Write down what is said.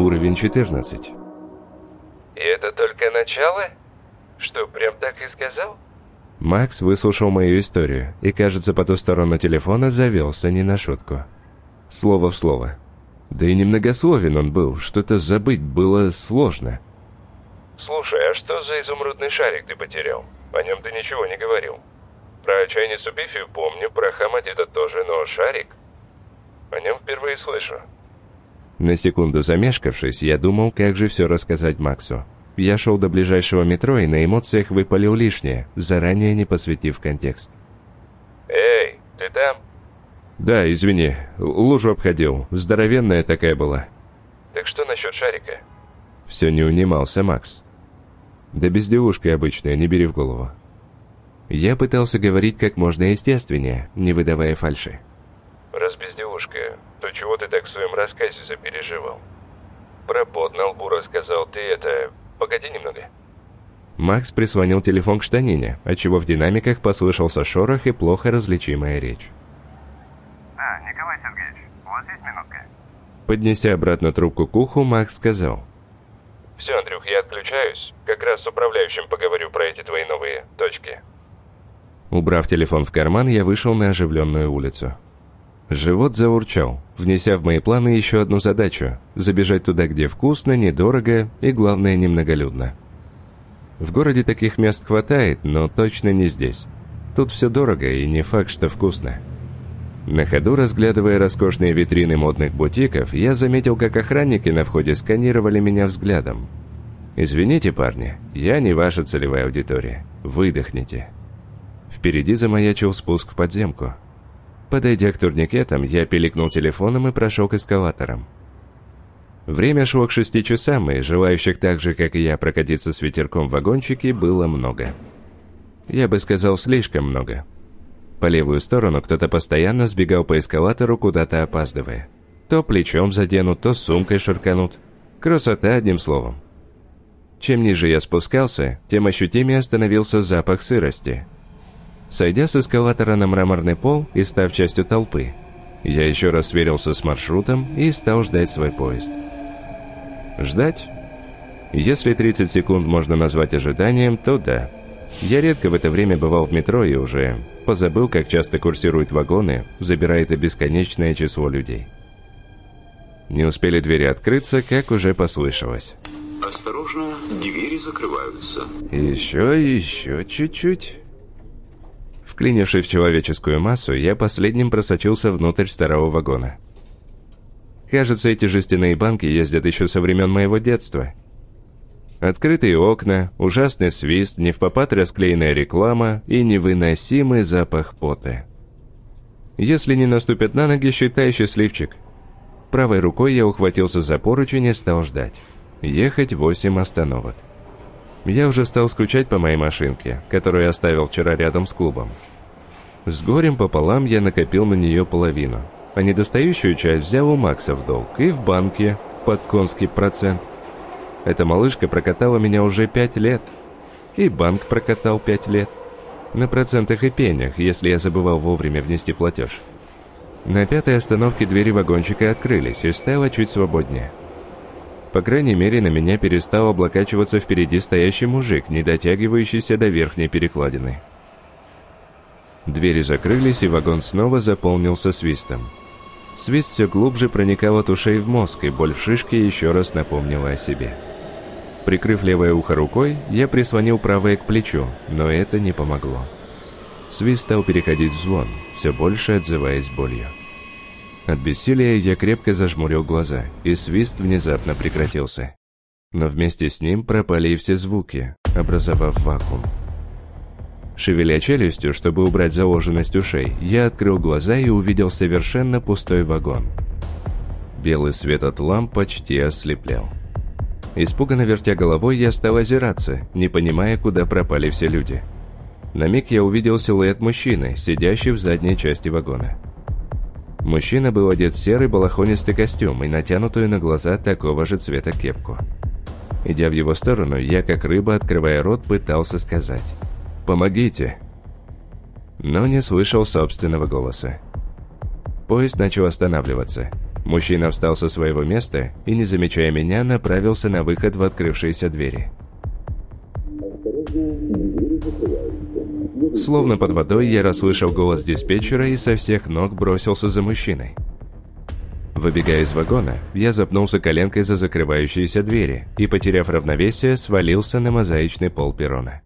Уровень 14. И это только начало? Что, прям так и сказал? Макс выслушал мою историю и, кажется, по ту сторону телефона завелся не на шутку. Слово в слово. Да и немногословен он был, что-то забыть было сложно. Слушай, а что за изумрудный шарик ты потерял? О нем ты ничего не говорил. Про чайницу Бифи помню, про Хамадида тоже, но шарик? О нем впервые слышу. На секунду замешкавшись, я думал, как же все рассказать Максу. Я шел до ближайшего метро и на эмоциях выпалил лишнее, заранее не посвятив контекст. Эй, ты там? Да, извини, лужу обходил, здоровенная такая была. Так что насчет шарика? Все не унимался Макс. Да безделушка обычная, не бери в голову. Я пытался говорить как можно естественнее, не выдавая фальши. Раз безделушка, то чего ты так в своем рассказе запереживал? Про пот на лбу рассказал ты это... Погоди немного. Макс прислонил телефон к штанине, отчего в динамиках послышался шорох и плохо различимая речь. Да, Николай Сергеевич, у вас есть минутка? Поднеся обратно трубку к уху, Макс сказал. Все, Андрюх, я отключаюсь. Как раз с управляющим поговорю про эти твои новые точки. Убрав телефон в карман, я вышел на оживленную улицу. Живот заурчал, внеся в мои планы еще одну задачу – забежать туда, где вкусно, недорого и, главное, немноголюдно. В городе таких мест хватает, но точно не здесь. Тут все дорого и не факт, что вкусно. На ходу, разглядывая роскошные витрины модных бутиков, я заметил, как охранники на входе сканировали меня взглядом. «Извините, парни, я не ваша целевая аудитория. Выдохните». Впереди замаячил спуск в подземку. Подойдя к турникетам, я пиликнул телефоном и прошел к эскалаторам. Время шло к шести часам, и желающих так же, как и я, прокатиться с ветерком в вагончике было много. Я бы сказал, слишком много. По левую сторону кто-то постоянно сбегал по эскалатору, куда-то опаздывая. То плечом заденут, то сумкой шарканут. Красота, одним словом. Чем ниже я спускался, тем ощутимее становился запах сырости – Сойдя с эскалатора на мраморный пол и став частью толпы, я еще раз сверился с маршрутом и стал ждать свой поезд. Ждать? Если 30 секунд можно назвать ожиданием, то да. Я редко в это время бывал в метро и уже позабыл, как часто курсируют вагоны, забирая это бесконечное число людей. Не успели двери открыться, как уже послышалось. Осторожно, двери закрываются. Еще, еще чуть-чуть. Вклинившись в человеческую массу, я последним просочился внутрь старого вагона. Кажется, эти жестяные банки ездят еще со времен моего детства. Открытые окна, ужасный свист, не в попад расклеенная реклама и невыносимый запах пота. Если не наступят на ноги, считай счастливчик. Правой рукой я ухватился за поручень и стал ждать. Ехать восемь остановок. Я уже стал скучать по моей машинке, которую оставил вчера рядом с клубом. С горем пополам я накопил на нее половину, а недостающую часть взял у Макса в долг и в банке под конский процент. Эта малышка прокатала меня уже пять лет, и банк прокатал пять лет. На процентах и пенях, если я забывал вовремя внести платеж. На пятой остановке двери вагончика открылись, и стало чуть свободнее. По крайней мере, на меня перестал облокачиваться впереди стоящий мужик, не дотягивающийся до верхней перекладины. Двери закрылись, и вагон снова заполнился свистом. Свист все глубже проникал от ушей в мозг, и боль в шишке еще раз напомнила о себе. Прикрыв левое ухо рукой, я прислонил правое к плечу, но это не помогло. Свист стал переходить в звон, все больше отзываясь болью. От бессилия я крепко зажмурил глаза, и свист внезапно прекратился. Но вместе с ним пропали и все звуки, образовав вакуум. Шевеля челюстью, чтобы убрать заложенность ушей, я открыл глаза и увидел совершенно пустой вагон. Белый свет от ламп почти ослеплял. Испуганно вертя головой, я стал озираться, не понимая, куда пропали все люди. На миг я увидел силуэт мужчины, сидящий в задней части вагона. Мужчина был одет в серый балахонистый костюм и натянутую на глаза такого же цвета кепку. Идя в его сторону, я, как рыба, открывая рот, пытался сказать «Помогите!» Но не слышал собственного голоса. Поезд начал останавливаться. Мужчина встал со своего места и, не замечая меня, направился на выход в открывшиеся двери. Словно под водой я расслышал голос диспетчера и со всех ног бросился за мужчиной. Выбегая из вагона, я запнулся коленкой за закрывающиеся двери и, потеряв равновесие, свалился на мозаичный пол перрона.